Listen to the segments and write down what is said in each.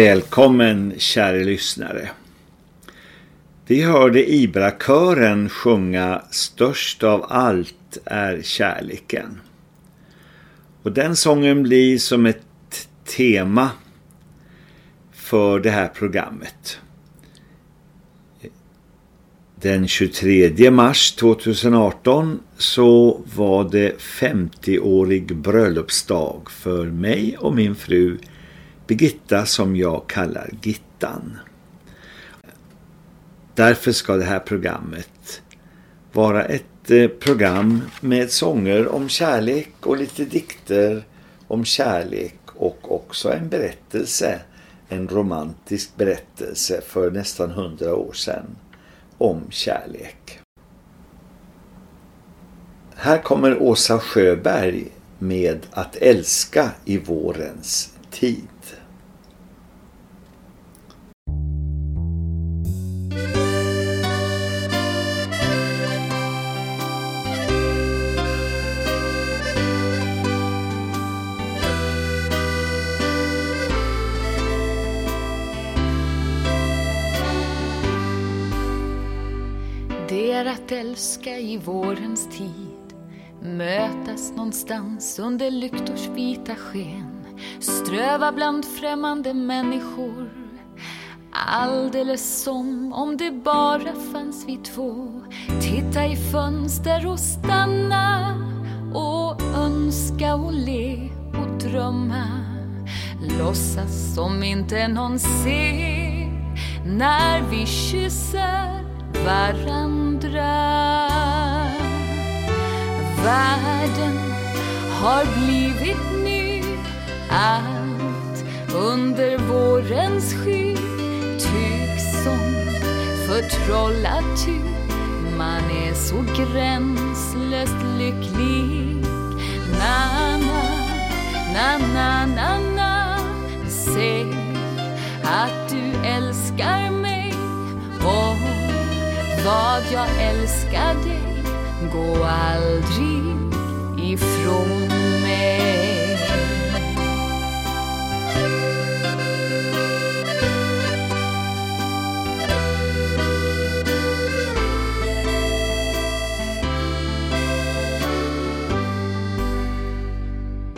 Välkommen kära lyssnare. Vi hörde Ibra-kören sjunga Störst av allt är kärleken. Och den sången blir som ett tema för det här programmet. Den 23 mars 2018 så var det 50-årig bröllopsdag för mig och min fru Birgitta som jag kallar Gittan. Därför ska det här programmet vara ett eh, program med sånger om kärlek och lite dikter om kärlek och också en berättelse, en romantisk berättelse för nästan hundra år sedan om kärlek. Här kommer Åsa Sjöberg med att älska i vårens tid. Älska i vårens tid. Mötas någonstans under lyktors vita sken. Ströva bland främmande människor. Alldeles som om det bara fanns vi två. Titta i fönster och stanna Och önska och le och drömma. Låtsas som inte någon ser När vi kysser varandra. Världen har blivit ny, allt under vårens sky tycks som förtrollat ty man är så gränslöst lycklig. Na-na, na-na-na-na, säg att du älskar mig vad jag älskar dig, gå aldrig ifrån mig.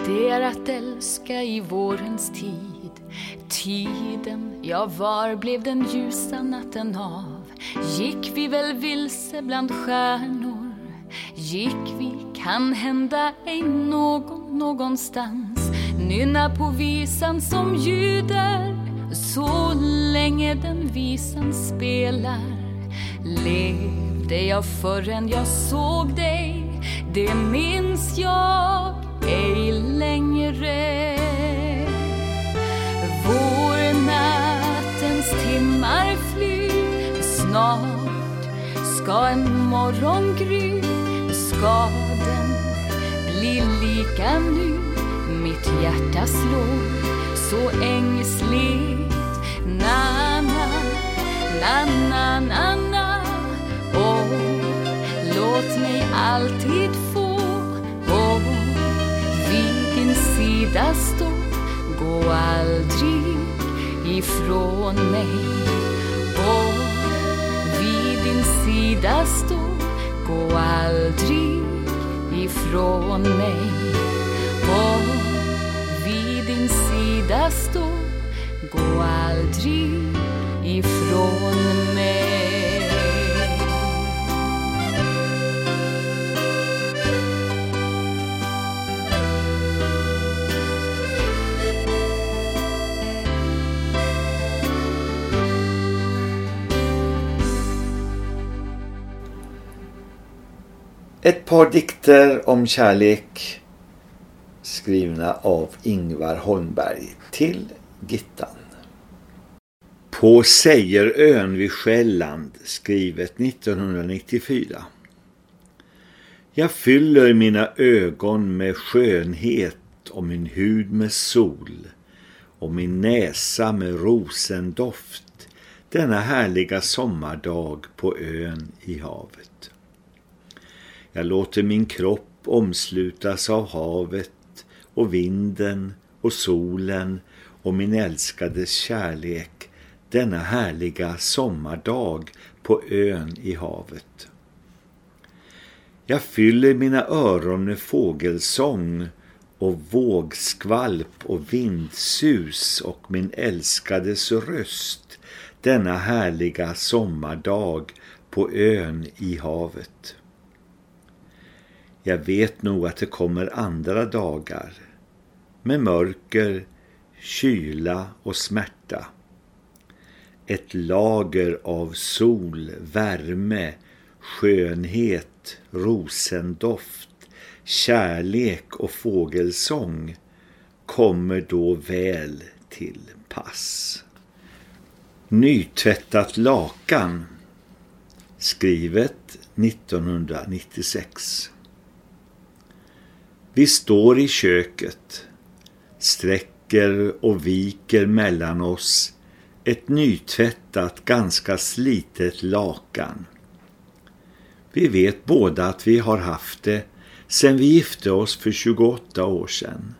Det är att älska i vårens tid Tiden, ja var blev den ljusa natten av? Gick vi väl vilse bland stjärnor? Gick vi kan hända ej någon någonstans. Nynna på visan som ljuder så länge den visan spelar. Levde jag förrän jag såg dig det minns jag ej längre. Vårnattens timmar flyr snart ska en morgon gry Ska den bli lika ny? Mitt hjärta slår så ängsligt. Na-na, na-na, na-na Åh, låt mig alltid få. Åh, vid din sida stå. Gå aldrig ifrån mig. Åh, sida stå Gå aldrig ifrån mig. Och vid din sida stå Gå aldrig ifrån mig. Ett par dikter om kärlek skrivna av Ingvar Holmberg till Gittan. På Sejerön vid Själland skrivet 1994. Jag fyller mina ögon med skönhet och min hud med sol och min näsa med rosendoft denna härliga sommardag på ön i havet. Jag låter min kropp omslutas av havet och vinden och solen och min älskades kärlek denna härliga sommardag på ön i havet. Jag fyller mina öron med fågelsång och vågskvalp och vindsus och min älskades röst denna härliga sommardag på ön i havet. Jag vet nog att det kommer andra dagar med mörker, kyla och smärta. Ett lager av sol, värme, skönhet, rosendoft, kärlek och fågelsång kommer då väl till pass. Nytvättat lakan skrivet 1996 vi står i köket sträcker och viker mellan oss ett nytvättat, ganska slitet lakan. Vi vet båda att vi har haft det sedan vi gifte oss för 28 år sedan.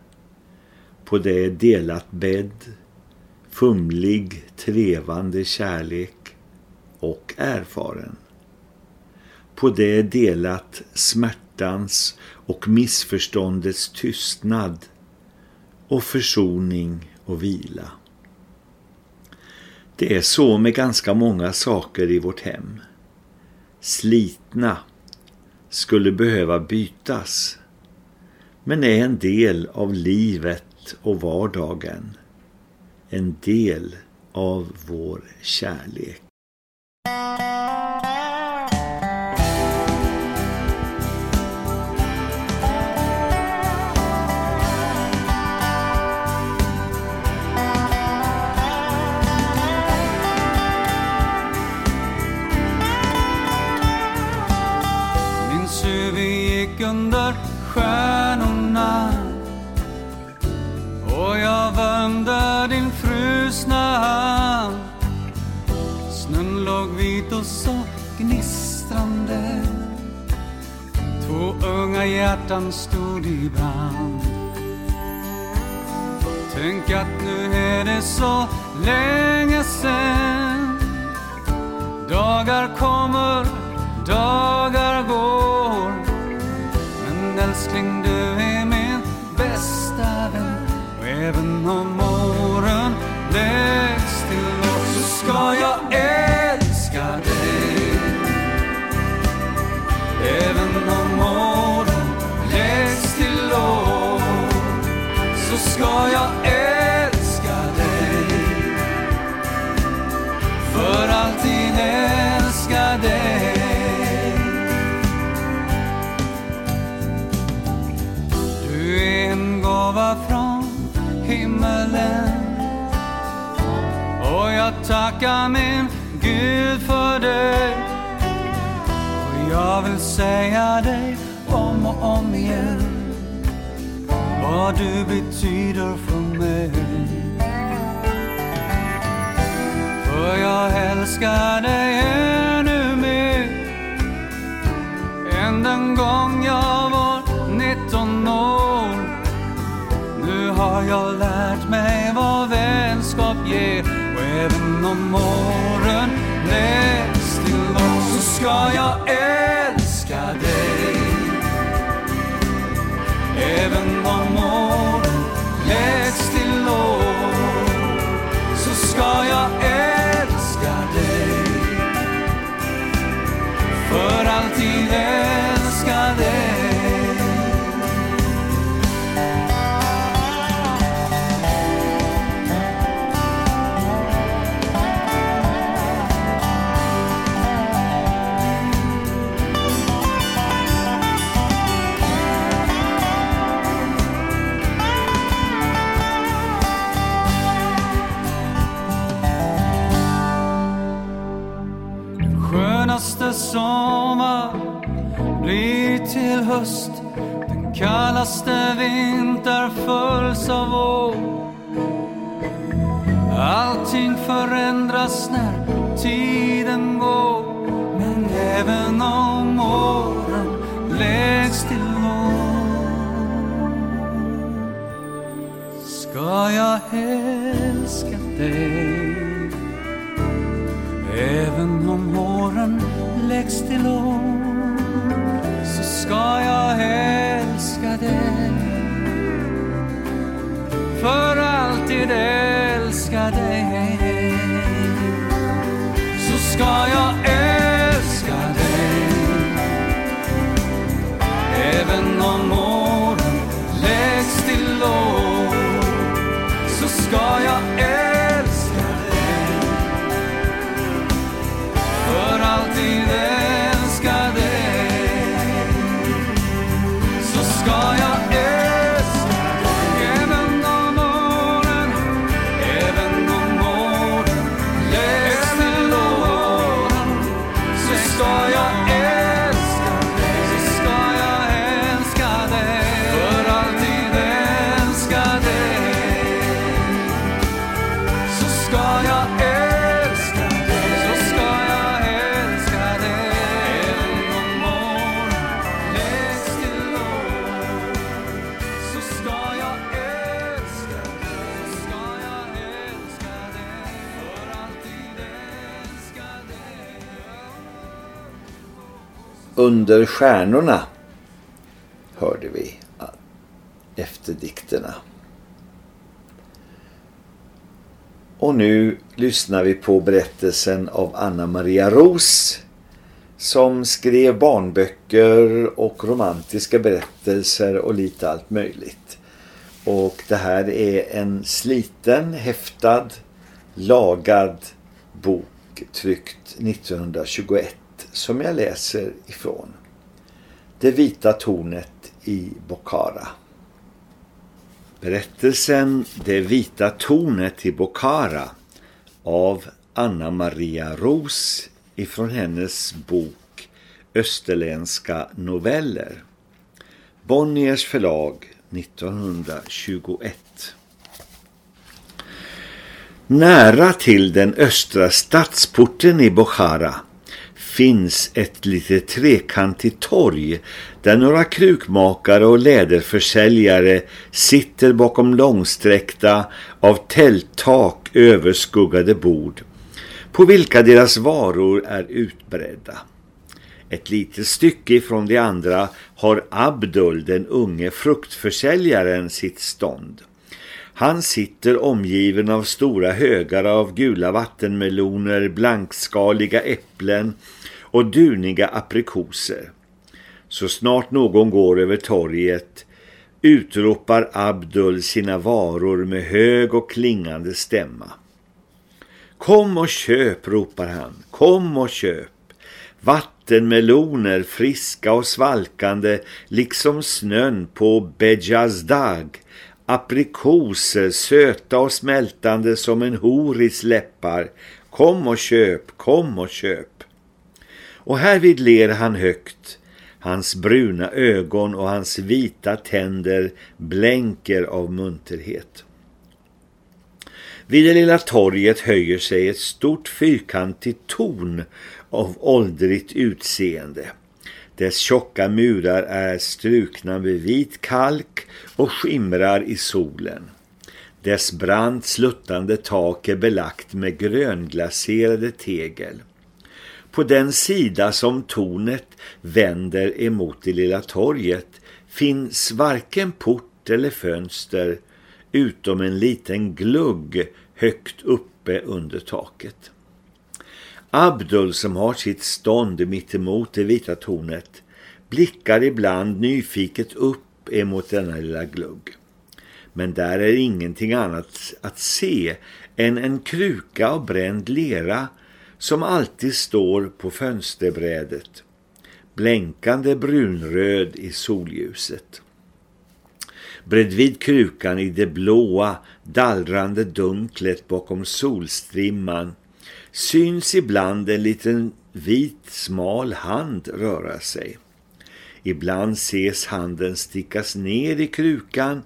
På det delat bädd, fumlig, trevande kärlek och erfaren. På det delat smärtans och missförståndets tystnad och försoning och vila. Det är så med ganska många saker i vårt hem. Slitna skulle behöva bytas men är en del av livet och vardagen. En del av vår kärlek. Vit och så gnistrande. Två unga hjärtan stod i brand. Tänk att nu är det så länge sen. Dagar kommer, dagar går. Men älskling, du är min bästa vän. Och även om tacka min Gud för dig och jag vill säga dig om och om igen vad vad du betyder för mig. För jag älskar dig ännu mer än den gång jag var 19 år. Nu har jag lärt mig vad vänskap ger även om åren näst till oss så ska jag älska dig. Även om åren läggs till år så ska jag älska dig. För alltid älska skönaste sommar blir till höst. Den kallaste vinter följs av vår. Allting förändras när tiden går. Men även om åren läggs till år ska jag älska dig. Även om åren läggs till år så ska jag älska dig. För alltid älska dig. Så ska jag älska dig. Även om åren Under stjärnorna hörde vi efter dikterna. Och nu lyssnar vi på berättelsen av Anna Maria Ros som skrev barnböcker och romantiska berättelser och lite allt möjligt. Och det här är en sliten, häftad, lagad bok tryckt 1921 som jag läser ifrån. Det vita tornet i Bokhara. Berättelsen Det vita tornet i Bokhara av Anna Maria Ros ifrån hennes bok Österländska noveller. Bonniers förlag 1921. Nära till den östra stadsporten i Bokhara finns ett litet trekantigt torg där några krukmakare och läderförsäljare sitter bakom långsträckta av tälttak överskuggade bord på vilka deras varor är utbredda. Ett litet stycke ifrån de andra har Abdul, den unge fruktförsäljaren, sitt stånd. Han sitter omgiven av stora högar av gula vattenmeloner, blankskaliga äpplen och duniga aprikoser. Så snart någon går över torget utropar Abdul sina varor med hög och klingande stämma. Kom och köp, ropar han. Kom och köp. Vattenmeloner, friska och svalkande, liksom snön på Bejazdag. Aprikoser, söta och smältande som en horis läppar. Kom och köp, kom och köp. Och härvid ler han högt. Hans bruna ögon och hans vita tänder blänker av munterhet. Vid det lilla torget höjer sig ett stort fyrkantigt torn av åldrigt utseende. Dess tjocka murar är strukna med vit kalk och skimrar i solen. Dess brant sluttande tak är belagt med grönglaserade tegel. På den sida som tornet vänder emot det lilla torget finns varken port eller fönster utom en liten glugg högt uppe under taket. Abdul som har sitt stånd mitt emot det vita tornet blickar ibland nyfiket upp emot denna lilla glugg. Men där är ingenting annat att se än en kruka av bränd lera som alltid står på fönsterbrädet, blänkande brunröd i solljuset. Bredvid krukan i det blåa, dallrande dunklet bakom solstrimman syns ibland en liten vit smal hand röra sig. Ibland ses handen stickas ner i krukan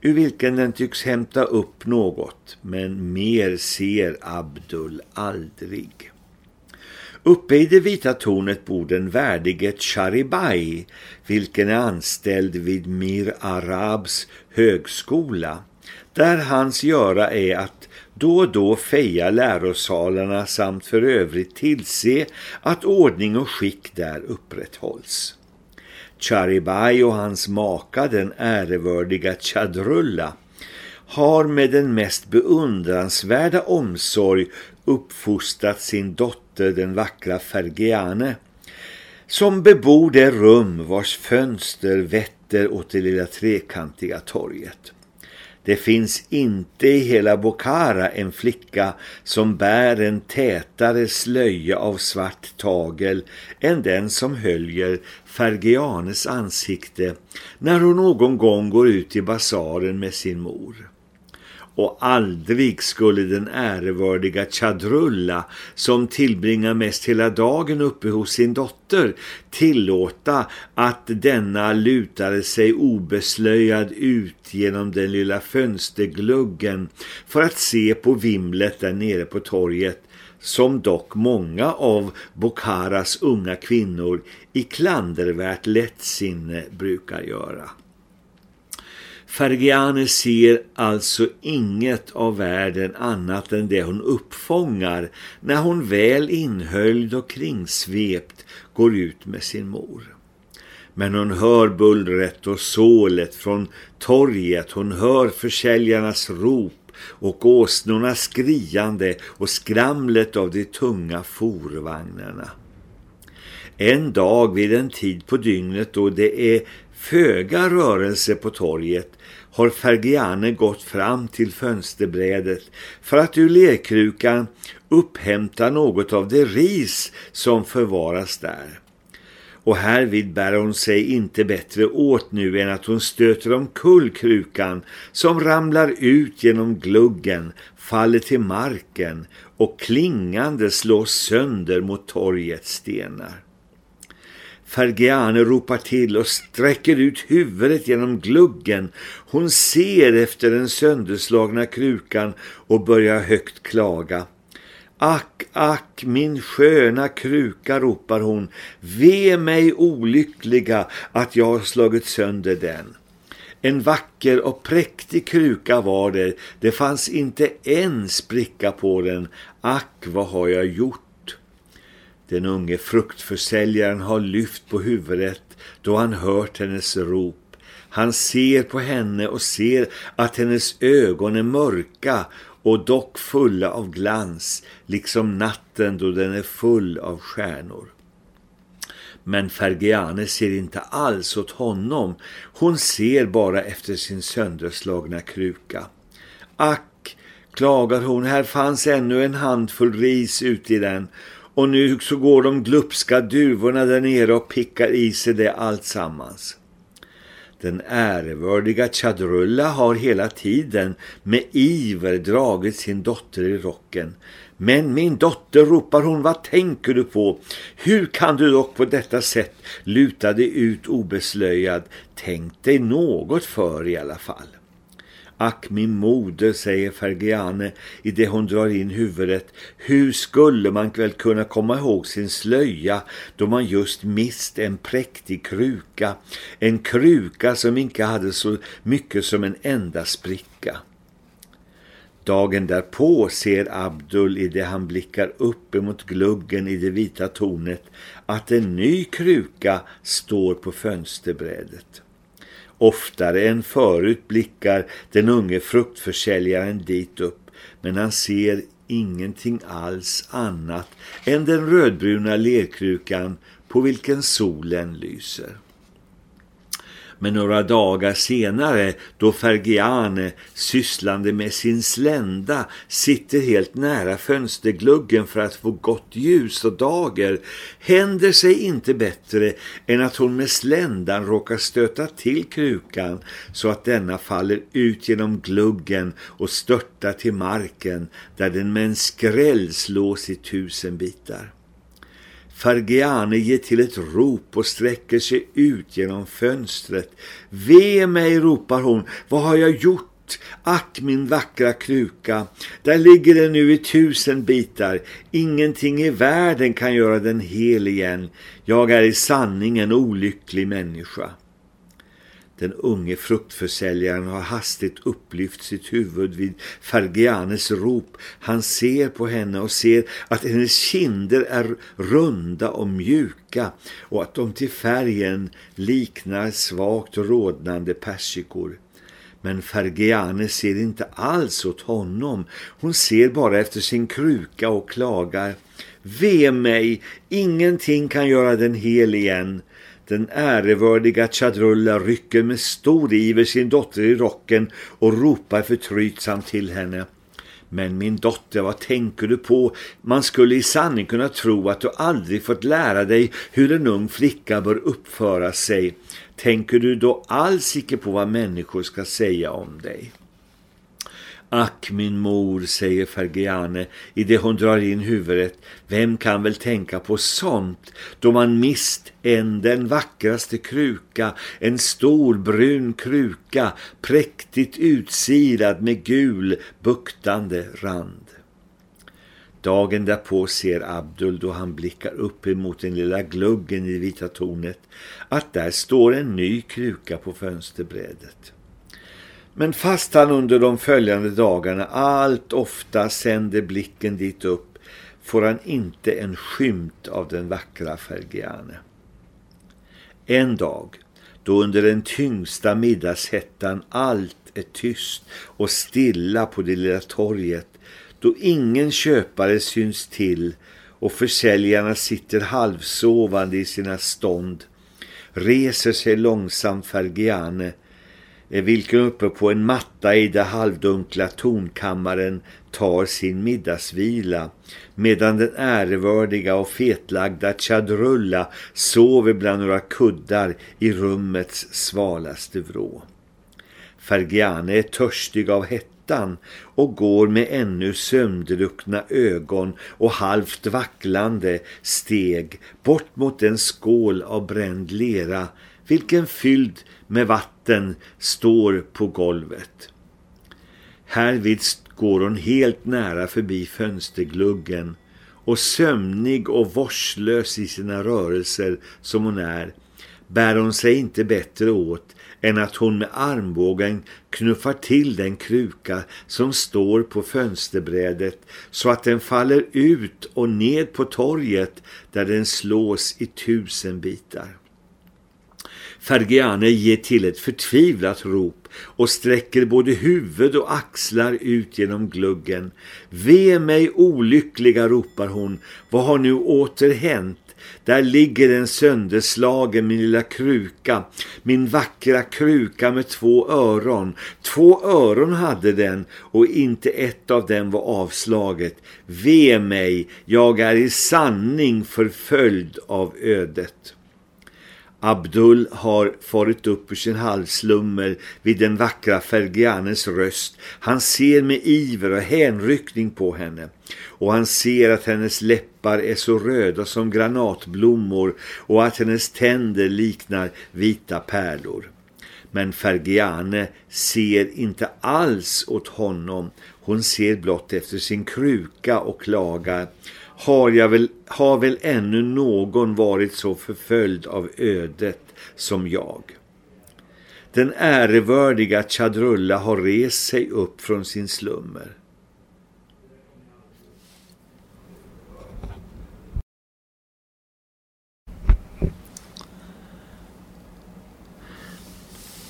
ur vilken den tycks hämta upp något, men mer ser Abdul aldrig. Uppe i det vita tornet bor den värdige Charibai, vilken är anställd vid Mir Arabs högskola, där hans göra är att då och då feja lärosalarna samt för övrigt tillse att ordning och skick där upprätthålls. Charibai och hans maka, den ärevördiga Chadrulla, har med den mest beundransvärda omsorg uppfostrat sin dotter, den vackra Fergiane, som bebor det rum vars fönster vetter åt det lilla trekantiga torget. Det finns inte i hela Bokhara en flicka som bär en tätare slöja av svart tagel än den som höljer Fergianes ansikte när hon någon gång går ut i basaren med sin mor. Och aldrig skulle den ärevördiga Chadrulla som tillbringar mest hela dagen uppe hos sin dotter tillåta att denna lutade sig obeslöjad ut genom den lilla fönstergluggen för att se på vimlet där nere på torget som dock många av Bokharas unga kvinnor i klandervärt lättsinne brukar göra. Fergiane ser alltså inget av världen annat än det hon uppfångar när hon väl inhöljd och kringsvept går ut med sin mor. Men hon hör bullret och sålet från torget, hon hör försäljarnas rop och åsnornas skriande och skramlet av de tunga forvagnarna. En dag vid en tid på dygnet då det är föga rörelse på torget har Fergiane gått fram till fönsterbrädet för att ur lerkrukan upphämta något av det ris som förvaras där. Och härvid bär hon sig inte bättre åt nu än att hon stöter om kullkrukan som ramlar ut genom gluggen, faller till marken och klingande slås sönder mot torgets stenar. Fergiane ropar till och sträcker ut huvudet genom gluggen. Hon ser efter den sönderslagna krukan och börjar högt klaga. Ack, ack, min sköna kruka, ropar hon. Ve mig olyckliga att jag har slagit sönder den. En vacker och präktig kruka var det. Det fanns inte en spricka på den. Ack, vad har jag gjort? Den unge fruktförsäljaren har lyft på huvudet då han hört hennes rop. Han ser på henne och ser att hennes ögon är mörka och dock fulla av glans, liksom natten då den är full av stjärnor. Men Fergiane ser inte alls åt honom. Hon ser bara efter sin sönderslagna kruka. Ack, klagar hon, här fanns ännu en handfull ris ute i den och nu så går de glupska duvorna där nere och pickar i sig det allt sammans. Den ärevördiga Chadrulla har hela tiden med iver dragit sin dotter i rocken. Men min dotter, ropar hon, vad tänker du på? Hur kan du dock på detta sätt luta dig ut obeslöjad? Tänk dig något för i alla fall. Ack min moder, säger Fergiane i det hon drar in huvudet. Hur skulle man väl kunna komma ihåg sin slöja då man just mist en präktig kruka? En kruka som inte hade så mycket som en enda spricka. Dagen därpå ser Abdul i det han blickar upp emot gluggen i det vita tornet att en ny kruka står på fönsterbrädet. Oftare än förut blickar den unge fruktförsäljaren dit upp, men han ser ingenting alls annat än den rödbruna lerkrukan på vilken solen lyser. Men några dagar senare, då Fergiane, sysslande med sin slända, sitter helt nära fönstergluggen för att få gott ljus och dager, händer sig inte bättre än att hon med sländan råkar stöta till krukan så att denna faller ut genom gluggen och störtar till marken där den med en skräll slås i tusen bitar. Fargiane ger till ett rop och sträcker sig ut genom fönstret. Ve mig, ropar hon, vad har jag gjort? Ack min vackra kruka, där ligger den nu i tusen bitar. Ingenting i världen kan göra den hel igen. Jag är i sanning en olycklig människa. Den unge fruktförsäljaren har hastigt upplyft sitt huvud vid Fergianes rop. Han ser på henne och ser att hennes kinder är runda och mjuka och att de till färgen liknar svagt rådnande persikor. Men Fergiane ser inte alls åt honom. Hon ser bara efter sin kruka och klagar. Ve mig, ingenting kan göra den hel igen. Den ärevördiga Chadrulla rycker med stor iver sin dotter i rocken och ropar förtrytsamt till henne. Men min dotter, vad tänker du på? Man skulle i sanning kunna tro att du aldrig fått lära dig hur en ung flicka bör uppföra sig. Tänker du då alls icke på vad människor ska säga om dig? Ack min mor, säger Fergiane i det hon drar in huvudet. Vem kan väl tänka på sånt då man mist en den vackraste kruka, en stor brun kruka, präktigt utsilad med gul buktande rand. Dagen därpå ser Abdul då han blickar upp emot den lilla gluggen i vita tornet att där står en ny kruka på fönsterbrädet. Men fast han under de följande dagarna allt ofta sänder blicken dit upp får han inte en skymt av den vackra Fergiane. En dag, då under den tyngsta middagshettan allt är tyst och stilla på det lilla torget, då ingen köpare syns till och försäljarna sitter halvsovande i sina stånd, reser sig långsamt Fergiane vilken uppe på en matta i den halvdunkla tonkammaren tar sin middagsvila, medan den ärevördiga och fetlagda Chadrulla sover bland några kuddar i rummets svalaste vrå. Fergiane är törstig av hettan och går med ännu sömndruckna ögon och halvt vacklande steg bort mot en skål av bränd lera, vilken fylld med vatten står på golvet. Härvid går hon helt nära förbi fönstergluggen och sömnig och vårdslös i sina rörelser som hon är bär hon sig inte bättre åt än att hon med armbågen knuffar till den kruka som står på fönsterbrädet så att den faller ut och ned på torget där den slås i tusen bitar. Fergiane ger till ett förtvivlat rop och sträcker både huvud och axlar ut genom gluggen. Ve mig olyckliga, ropar hon. Vad har nu åter hänt? Där ligger den sönderslagen min lilla kruka, min vackra kruka med två öron. Två öron hade den och inte ett av dem var avslaget. Ve mig, jag är i sanning förföljd av ödet. Abdul har farit upp ur sin halvslummer vid den vackra Fergianes röst. Han ser med iver och hänryckning på henne. Och han ser att hennes läppar är så röda som granatblommor och att hennes tänder liknar vita pärlor. Men Fergiane ser inte alls åt honom. Hon ser blott efter sin kruka och klagar har, jag väl, har väl ännu någon varit så förföljd av ödet som jag. Den ärevördiga Chadrulla har rest sig upp från sin slummer.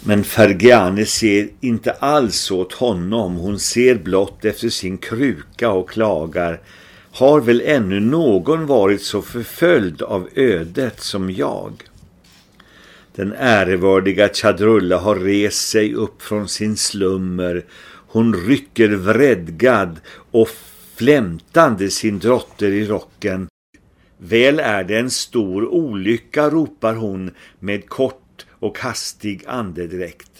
Men Fergiane ser inte alls åt honom, hon ser blott efter sin kruka och klagar har väl ännu någon varit så förföljd av ödet som jag. Den ärevördiga Chadrulla har rest sig upp från sin slummer. Hon rycker vredgad och flämtande sin drotter i rocken. Väl är det en stor olycka, ropar hon med kort och hastig andedräkt.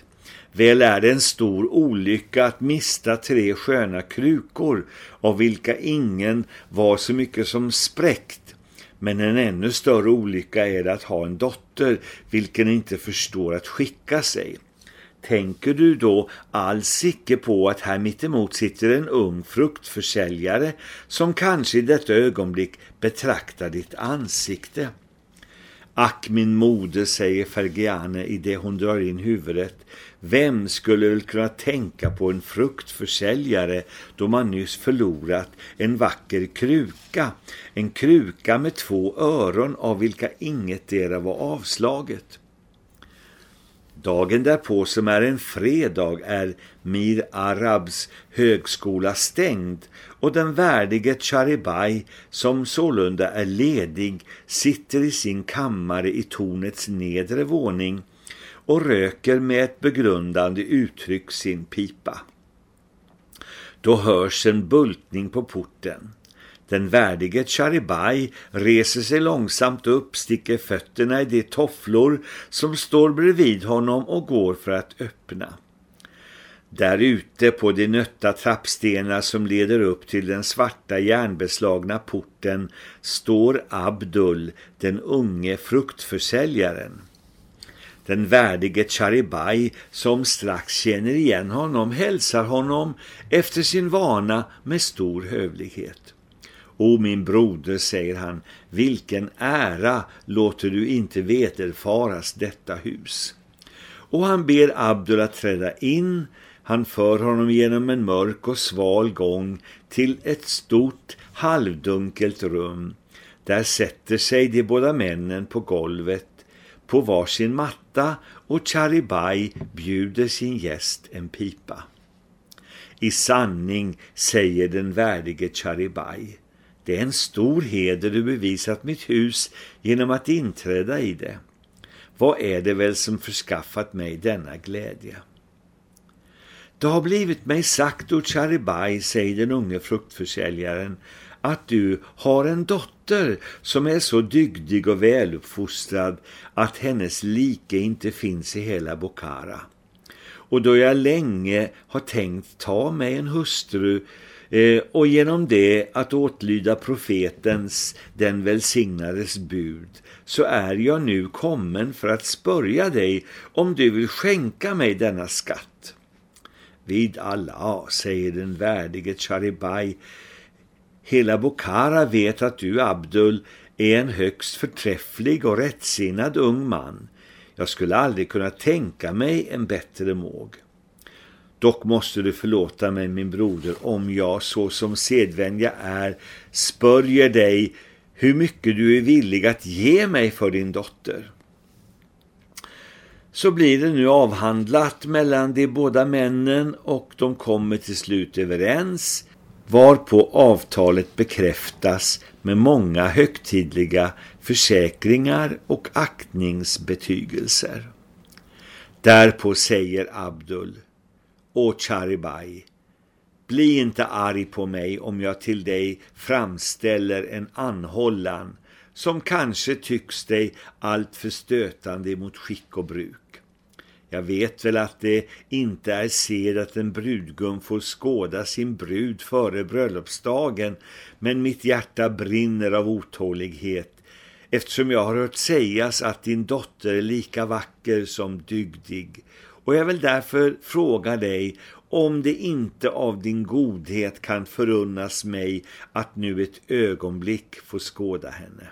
Väl är det en stor olycka att mista tre sköna krukor av vilka ingen var så mycket som spräckt. Men en ännu större olycka är det att ha en dotter vilken inte förstår att skicka sig. Tänker du då alls icke på att här mittemot sitter en ung fruktförsäljare som kanske i detta ögonblick betraktar ditt ansikte? Ack min moder, säger Fergiane i det hon drar in huvudet. Vem skulle väl kunna tänka på en fruktförsäljare då man nyss förlorat en vacker kruka? En kruka med två öron av vilka inget dera var avslaget. Dagen därpå som är en fredag är Mir Arabs högskola stängd och den värdige Charibai som sålunda är ledig sitter i sin kammare i tornets nedre våning och röker med ett begrundande uttryck sin pipa. Då hörs en bultning på porten. Den värdige Charibai reser sig långsamt upp, sticker fötterna i de tofflor som står bredvid honom och går för att öppna. Där ute på de nötta trappstenar som leder upp till den svarta järnbeslagna porten står Abdul, den unge fruktförsäljaren. Den värdige Charibai som strax känner igen honom hälsar honom efter sin vana med stor hövlighet. O min broder, säger han, vilken ära låter du inte vederfaras detta hus. Och han ber Abdul att träda in, han för honom genom en mörk och sval gång till ett stort halvdunkelt rum. Där sätter sig de båda männen på golvet på varsin matta och Charibai bjuder sin gäst en pipa. I sanning säger den värdige Charibai, det är en stor heder du bevisat mitt hus genom att inträda i det. Vad är det väl som förskaffat mig denna glädje? Det har blivit mig sagt, och Charibai, säger den unge fruktförsäljaren, att du har en dotter som är så dygdig och väluppfostrad att hennes like inte finns i hela Bokhara. Och då jag länge har tänkt ta mig en hustru eh, och genom det att åtlyda profetens, den välsignades bud, så är jag nu kommen för att spörja dig om du vill skänka mig denna skatt. Vid Allah, säger den värdige Charibai, Hela Bokhara vet att du, Abdul, är en högst förträfflig och rättsinnad ung man. Jag skulle aldrig kunna tänka mig en bättre måg. Dock måste du förlåta mig, min broder, om jag så som sedvänja är spörjer dig hur mycket du är villig att ge mig för din dotter. Så blir det nu avhandlat mellan de båda männen och de kommer till slut överens varpå avtalet bekräftas med många högtidliga försäkringar och aktningsbetygelser. Därpå säger Abdul, och Charibai, bli inte arg på mig om jag till dig framställer en anhållan som kanske tycks dig allt för stötande emot skick och bruk. Jag vet väl att det inte är sed att en brudgum får skåda sin brud före bröllopsdagen, men mitt hjärta brinner av otålighet eftersom jag har hört sägas att din dotter är lika vacker som dygdig. Och jag vill därför fråga dig om det inte av din godhet kan förunnas mig att nu ett ögonblick få skåda henne.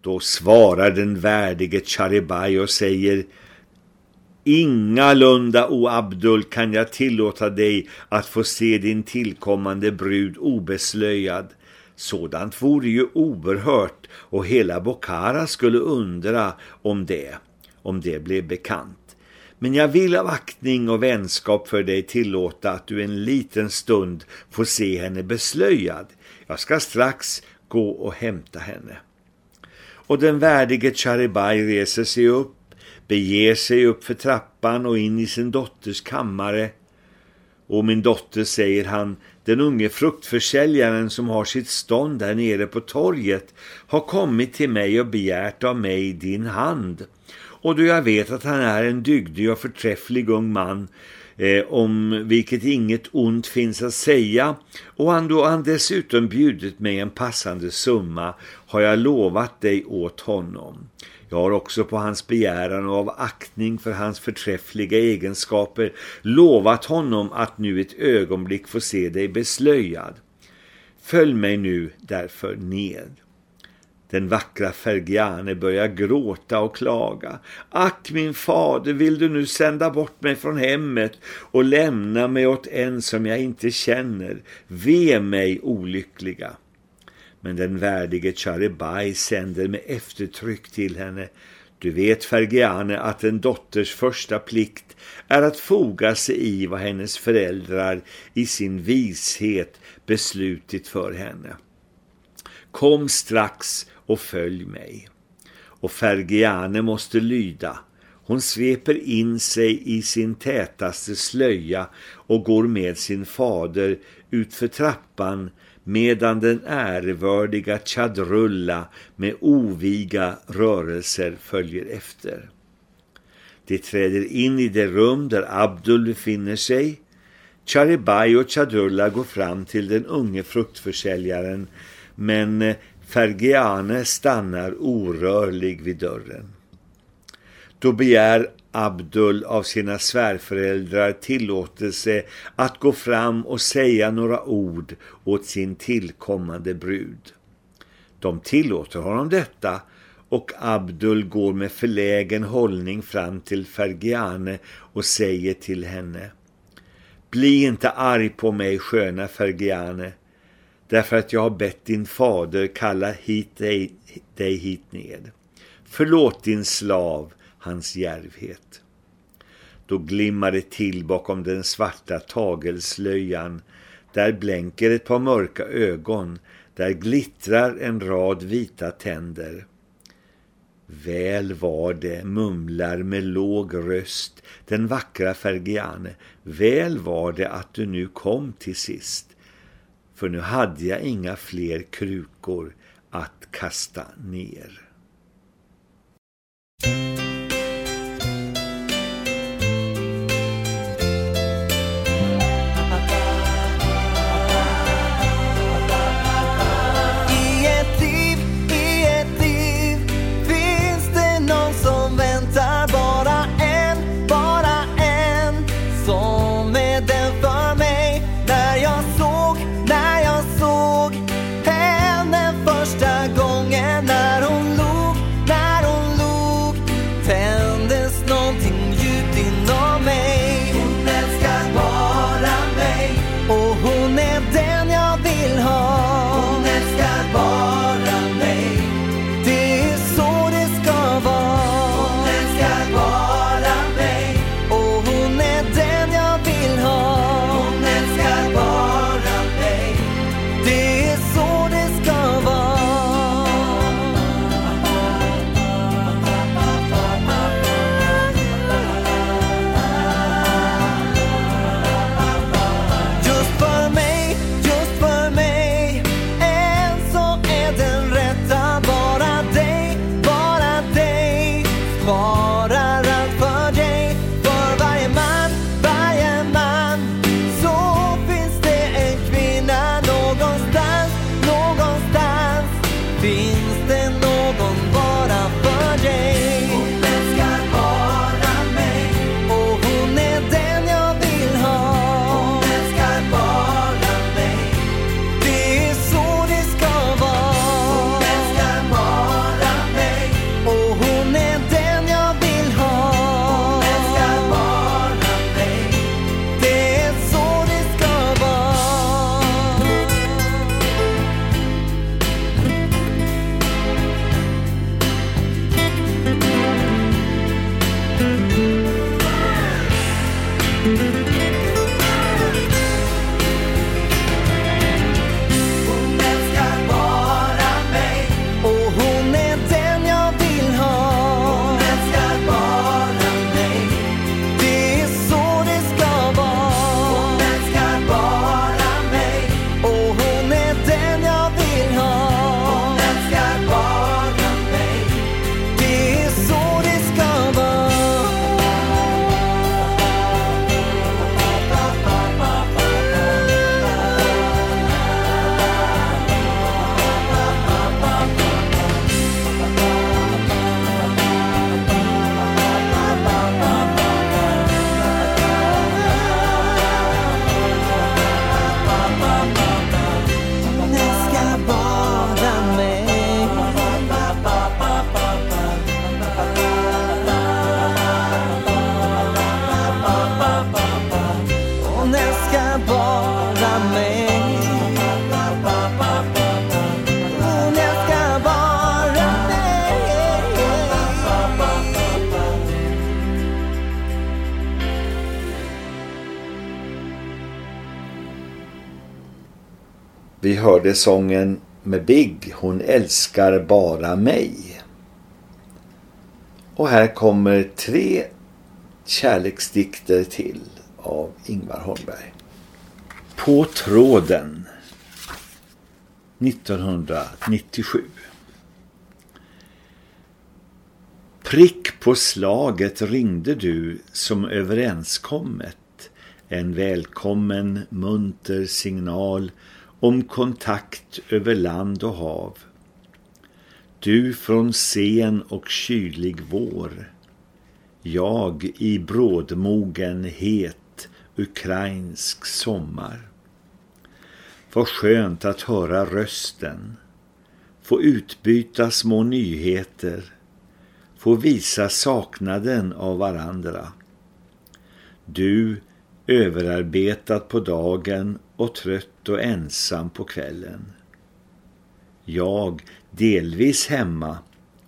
Då svarar den värdige Charibai och säger Ingalunda, o Abdul, kan jag tillåta dig att få se din tillkommande brud obeslöjad. Sådant vore ju oerhört och hela Bokhara skulle undra om det, om det blev bekant. Men jag vill av aktning och vänskap för dig tillåta att du en liten stund får se henne beslöjad. Jag ska strax gå och hämta henne. Och den värdige Charibai reser sig upp beger sig upp för trappan och in i sin dotters kammare. Och min dotter, säger han, den unge fruktförsäljaren som har sitt stånd där nere på torget har kommit till mig och begärt av mig din hand. Och då jag vet att han är en dygdig och förträfflig ung man eh, om vilket inget ont finns att säga och han då han dessutom bjudit mig en passande summa har jag lovat dig åt honom. Jag har också på hans begäran och av aktning för hans förträffliga egenskaper lovat honom att nu ett ögonblick få se dig beslöjad. Följ mig nu därför ned. Den vackra Fergiane börjar gråta och klaga. Ack min fader, vill du nu sända bort mig från hemmet och lämna mig åt en som jag inte känner? Ve mig olyckliga. Men den värdige Charibai sänder med eftertryck till henne. Du vet, Fergiane, att en dotters första plikt är att foga sig i vad hennes föräldrar i sin vishet beslutit för henne. Kom strax och följ mig. Och Fergiane måste lyda. Hon sveper in sig i sin tätaste slöja och går med sin fader ut för trappan medan den ärevördiga Chadrulla med oviga rörelser följer efter. De träder in i det rum där Abdul befinner sig. Charibai och Chadrulla går fram till den unge fruktförsäljaren men eh, Fergiane stannar orörlig vid dörren. Då begär Abdul av sina svärföräldrar tillåtelse att gå fram och säga några ord åt sin tillkommande brud. De tillåter honom detta och Abdul går med förlägen hållning fram till Fergiane och säger till henne Bli inte arg på mig, sköna Fergiane, därför att jag har bett din fader kalla hit dig, dig hit ned. Förlåt din slav, hans järvhet. Då glimmar det till bakom den svarta tagelslöjan. Där blänker ett par mörka ögon. Där glittrar en rad vita tänder. Väl var det, mumlar med låg röst den vackra Fergiane. Väl var det att du nu kom till sist. För nu hade jag inga fler krukor att kasta ner. Hörde sången med Big, hon älskar bara mig. Och här kommer tre kärleksdikter till av Ingvar Holmberg. På tråden 1997 Prick på slaget ringde du som överenskommet en välkommen munter signal om kontakt över land och hav. Du från sen och kylig vår, jag i brådmogen het ukrainsk sommar. Vad skönt att höra rösten, få utbyta små nyheter, få visa saknaden av varandra. Du överarbetat på dagen och trött och ensam på kvällen. Jag delvis hemma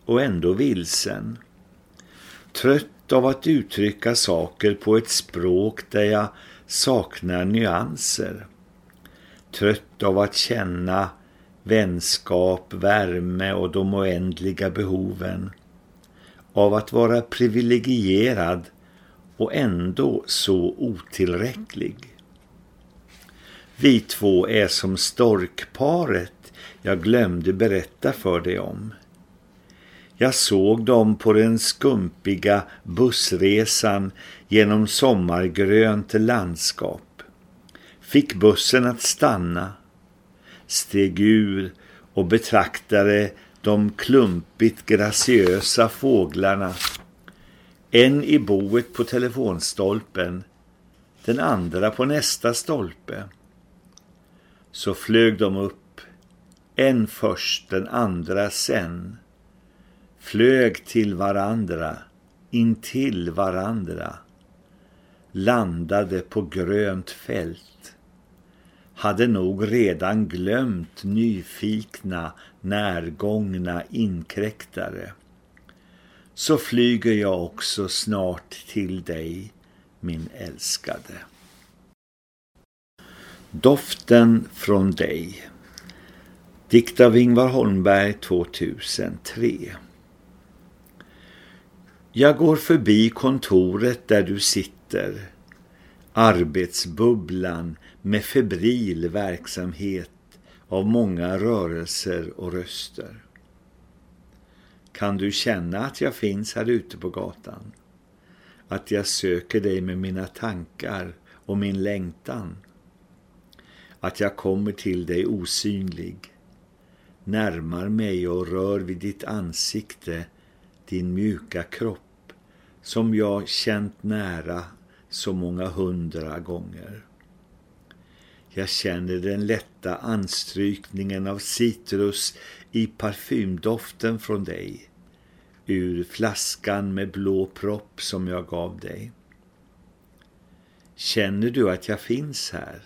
och ändå vilsen. Trött av att uttrycka saker på ett språk där jag saknar nyanser. Trött av att känna vänskap, värme och de oändliga behoven. Av att vara privilegierad och ändå så otillräcklig. Vi två är som storkparet jag glömde berätta för dig om. Jag såg dem på den skumpiga bussresan genom sommargrönt landskap. Fick bussen att stanna, steg ur och betraktade de klumpigt graciösa fåglarna. En i boet på telefonstolpen, den andra på nästa stolpe. Så flög de upp, en först, den andra sen. Flög till varandra, intill varandra. Landade på grönt fält. Hade nog redan glömt nyfikna, närgångna inkräktare. Så flyger jag också snart till dig, min älskade. Doften från dig. Dikt av Ingvar Holmberg 2003. Jag går förbi kontoret där du sitter. Arbetsbubblan med febril verksamhet av många rörelser och röster. Kan du känna att jag finns här ute på gatan? Att jag söker dig med mina tankar och min längtan? Att jag kommer till dig osynlig, närmar mig och rör vid ditt ansikte, din mjuka kropp, som jag känt nära så många hundra gånger. Jag känner den lätta anstrykningen av citrus i parfymdoften från dig, ur flaskan med blå propp som jag gav dig. Känner du att jag finns här?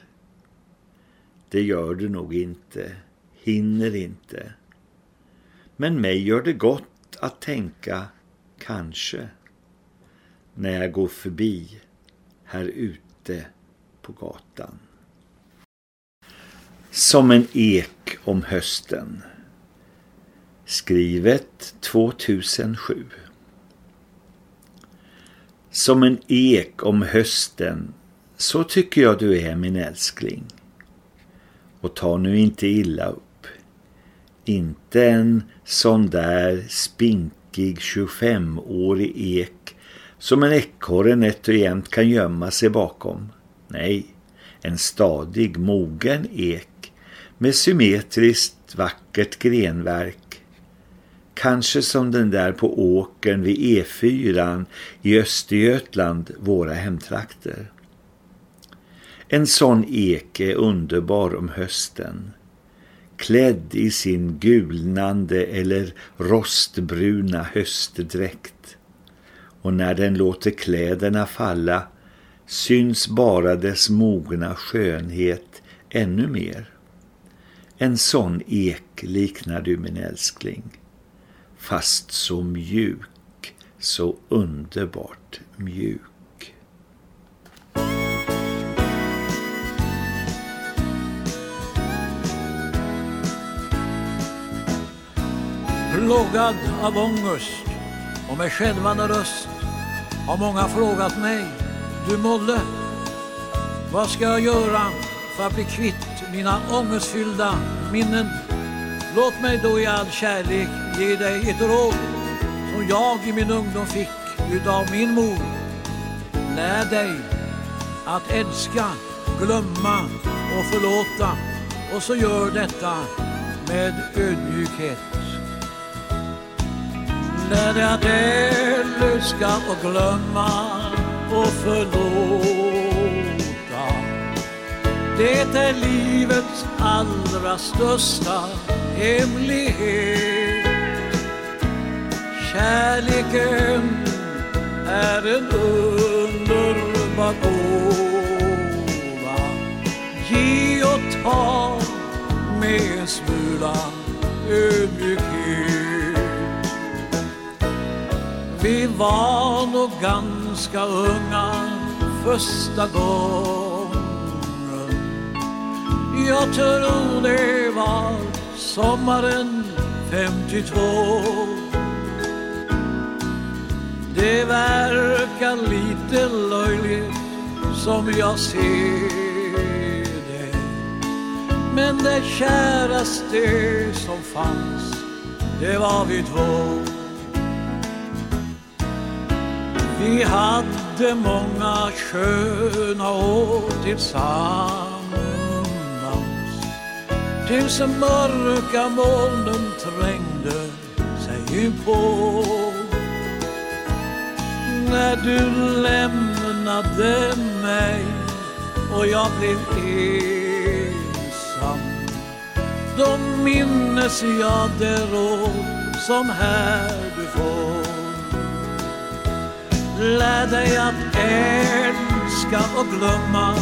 Det gör du nog inte, hinner inte. Men mig gör det gott att tänka, kanske, när jag går förbi här ute på gatan. Som en ek om hösten. Skrivet 2007. Som en ek om hösten, så tycker jag du är min älskling. Och ta nu inte illa upp. Inte en sån där spinkig 25-årig ek som en ekorre nätt och jämt kan gömma sig bakom. Nej, en stadig, mogen ek med symmetriskt vackert grenverk. Kanske som den där på åkern vid E4 i Östergötland, våra hemtrakter. En sån ek är underbar om hösten. Klädd i sin gulnande eller rostbruna höstdräkt. Och när den låter kläderna falla syns bara dess mogna skönhet ännu mer. En sån ek liknar du min älskling. Fast så mjuk, så underbart mjuk. Plågad av ångest och med skälvande röst har många frågat mig, du Molle, vad ska jag göra för att bli kvitt mina ångestfyllda minnen? Låt mig då i all kärlek ge dig ett råd som jag i min ungdom fick utav min mor. Lär dig att älska, glömma och förlåta och så gör detta med ödmjukhet. Där det att älska och glömma och förlåta. Det är livets allra största hemlighet. Kärleken är en underbar gåva. Ge och ta med en smula ödmjukhet. Vi var nog ganska unga första gången. Jag tror det var sommaren 52. Det verkar lite löjligt som jag ser det. Men det käraste som fanns, det var vi två. Vi hade många sköna år tillsammans. Tills mörka molnen trängde sig på. När du lämnade mig och jag blev ensam. Då minnes jag det råd som här Lär dig att älska och glömma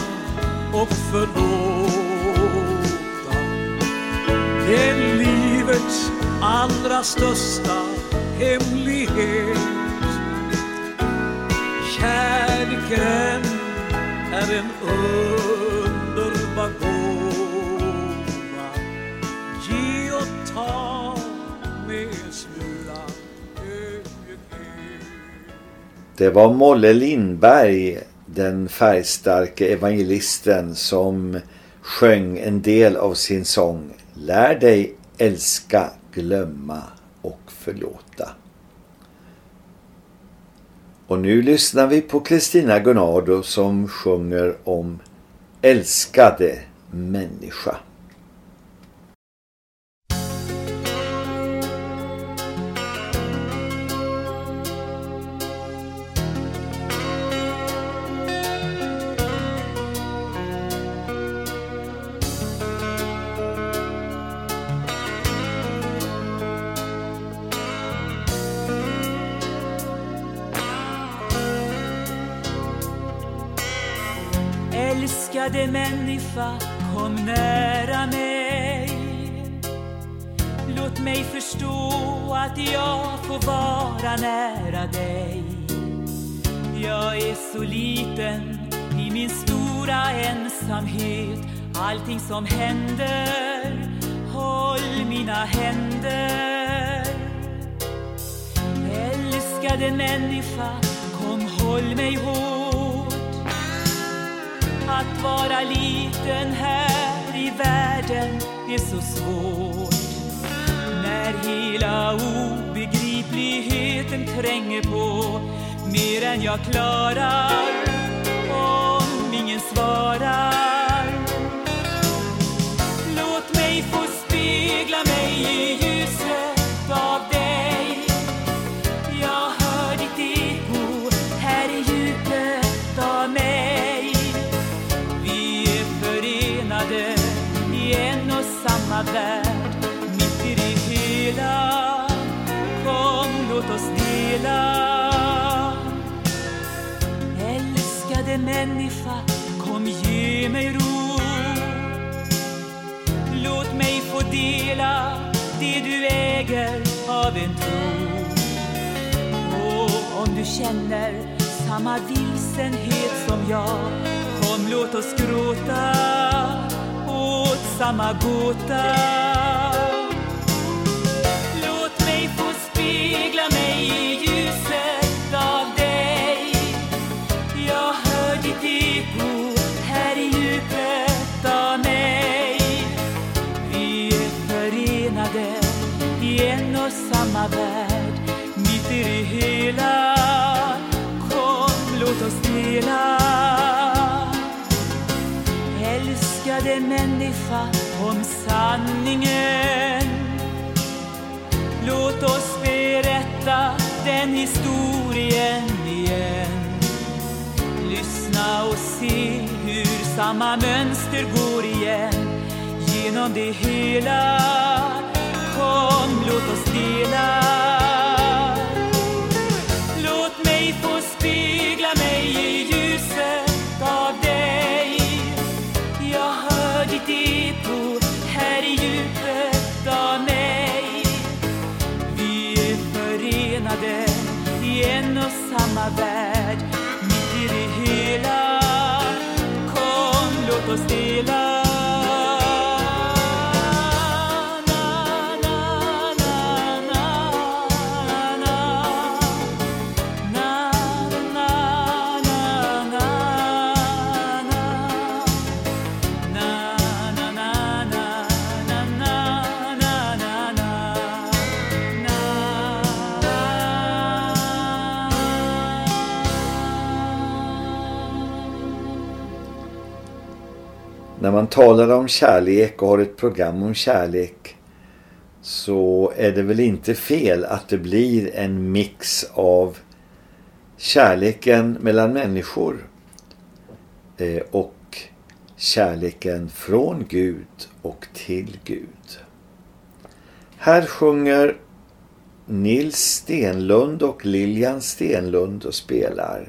och förlåta. Det är livets allra största hemlighet. Kärleken är en underbar Det var Molle Lindberg, den färgstarke evangelisten som sjöng en del av sin sång Lär dig älska, glömma och förlåta. Och nu lyssnar vi på Kristina Gunnardo som sjunger om älskade människa. Människa, kom nära mig. Låt mig förstå att jag får vara nära dig. Jag är så liten i min stora ensamhet. Allting som händer, håll mina händer. Älskade människa, kom håll mig hårt. Att vara liten här i världen är så svårt. När hela obegripligheten tränger på mer än jag klarar om ingen svarar. Låt mig få spegla mig i människa, kom ge mig ro. Låt mig få dela det du äger av en tro. Och om du känner samma vilsenhet som jag Kom låt oss gråta åt samma gåta lärde människa om sanningen. Låt oss berätta den historien igen. Lyssna och se hur samma mönster går igen genom det hela. Kom, låt oss dela värld mitt i det hela. Kom, låt oss dela när man talar om kärlek och har ett program om kärlek så är det väl inte fel att det blir en mix av kärleken mellan människor eh, och kärleken från Gud och till Gud. Här sjunger Nils Stenlund och Lilian Stenlund och spelar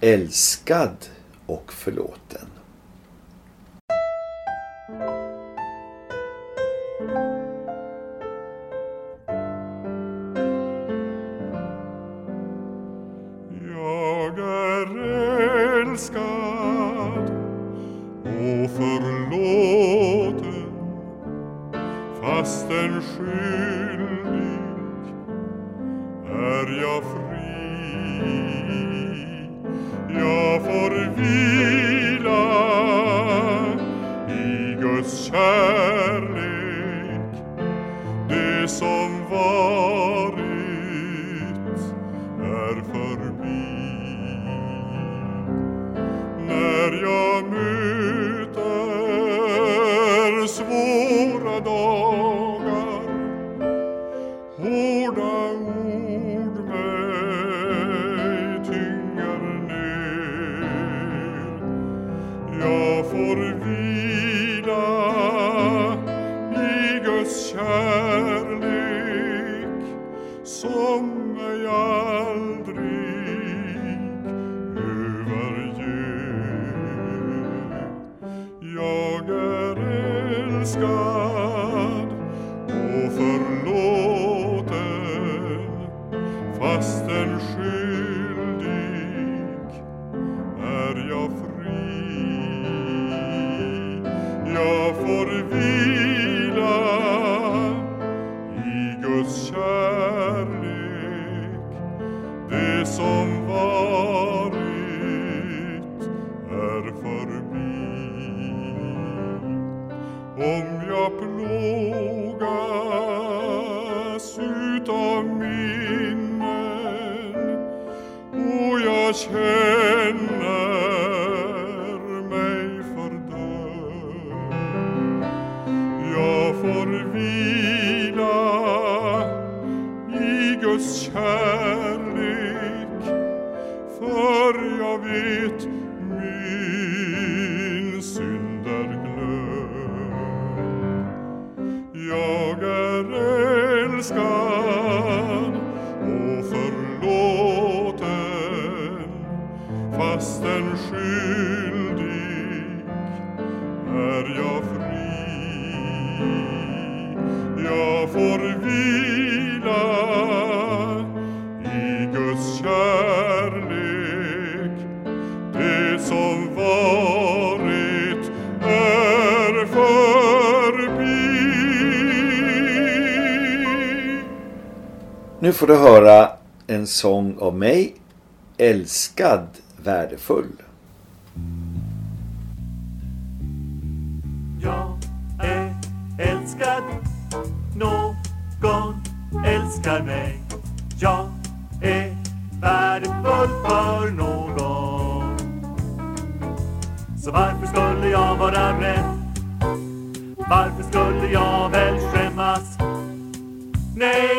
Älskad och förlåten. Nu får du höra en sång av mig, Älskad värdefull. Jag är älskad Någon älskar mig Jag är värdefull för någon Så varför skulle jag vara rädd? Varför skulle jag väl skämmas? Nej,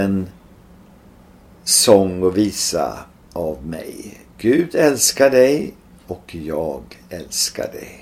liten sång och visa av mig. Gud älskar dig och jag älskar dig.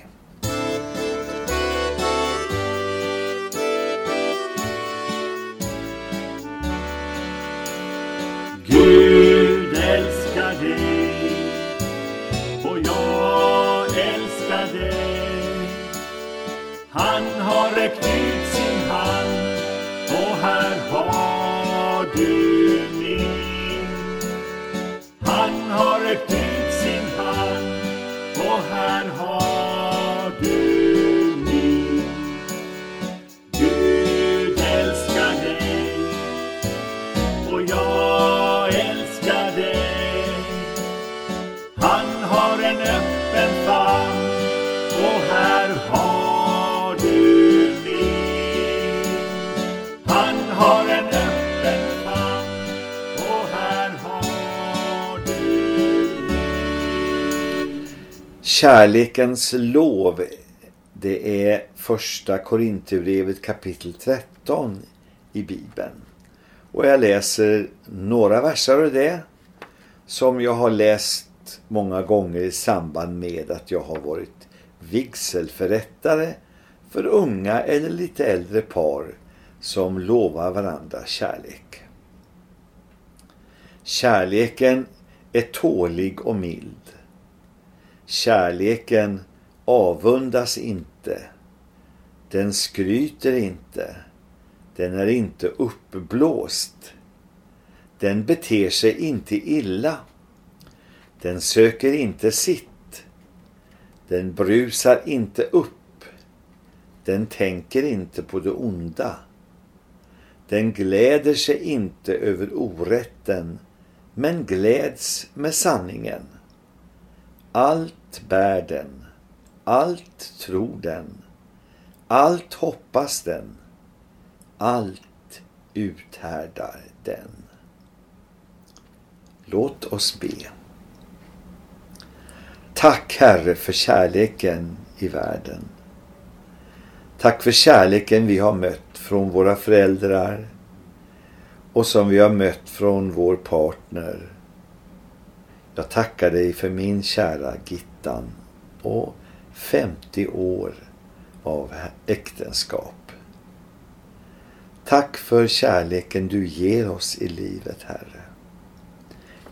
Kärlekens lov, det är första Korinthierbrevet kapitel 13 i Bibeln. Och jag läser några verser ur det som jag har läst många gånger i samband med att jag har varit vigselförrättare för unga eller lite äldre par som lovar varandra kärlek. Kärleken är tålig och mild. Kärleken avundas inte. Den skryter inte. Den är inte uppblåst. Den beter sig inte illa. Den söker inte sitt. Den brusar inte upp. Den tänker inte på det onda. Den gläder sig inte över orätten, men gläds med sanningen. Allt allt bär den, allt tror den, Allt hoppas den, allt uthärdar den. Låt oss be. Tack Herre för kärleken i världen. Tack för kärleken vi har mött från våra föräldrar och som vi har mött från vår partner. Jag tackar dig för min kära Gittan och 50 år av äktenskap. Tack för kärleken du ger oss i livet, Herre.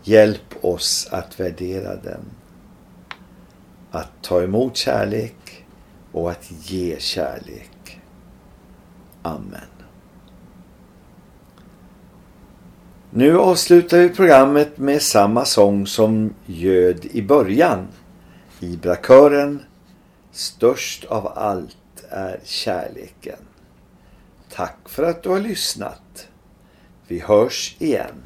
Hjälp oss att värdera den. Att ta emot kärlek och att ge kärlek. Amen. Nu avslutar vi programmet med samma sång som göd i början. Ibrakören Störst av allt är kärleken. Tack för att du har lyssnat. Vi hörs igen.